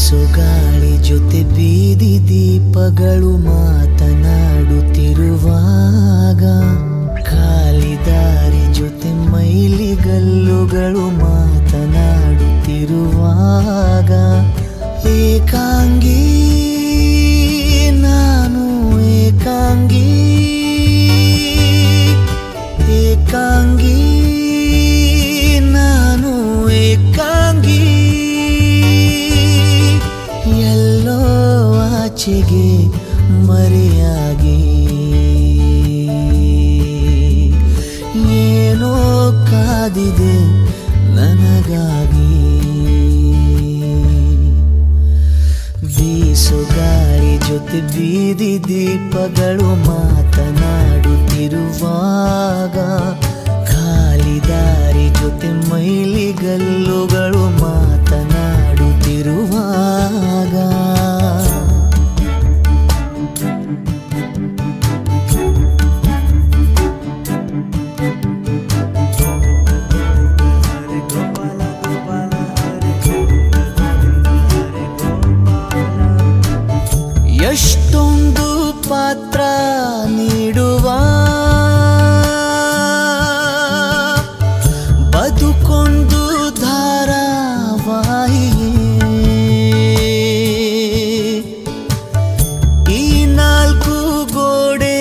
ಬೀಸು ಗಾಳಿ ಜೊತೆ ಬೀದಿ ದೀಪಗಳು ಮಾತನಾಡುತ್ತಿರುವಾಗ ಖಾಲಿ ದಾರಿ ಜೊತೆ ಮೈಲಿಗಲ್ಲುಗಳು ಮಾತನಾಡುತ್ತಿರುವಾಗ ಏಕಾಂಗಿ ಮರೆಯಾಗಿ. ಏನೋ ಕಾದಿದೆ ನನಗಾಗಿ. ಬೀಸು ಸುಗಾರಿ ಜೊತೆ ಬೀದಿ ದೀಪಗಳು ಮಾತನಾಡುತ್ತಿರುವಾಗ ಖಾಲಿ ದಾರಿ ಜೊತೆ ಮೈಲಿಗಲ್ಲುಗಳು ಪಾತ್ರ ನೀಡುವ. ಬದುಕೊಂಡು ಧಾರಾವಾಹಿಯೇ ಈ ನಾಲ್ಕು ಗೋಡೆ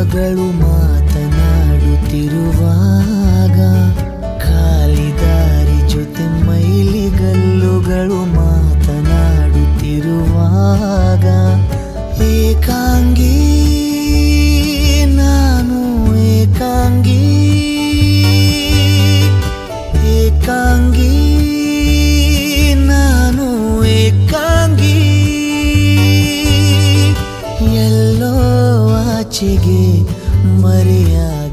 ದೀಪಗಳು ಮಾತನಾಡುತ್ತಿರುವಾಗ ಕಾಲಿದಾರಿ ಜೊತೆ ಮೈಲಿಗಲ್ಲುಗಳು ಮಾತನಾಡುತ್ತಿರುವಾಗ ಏಕಾಂಗಿ मरिया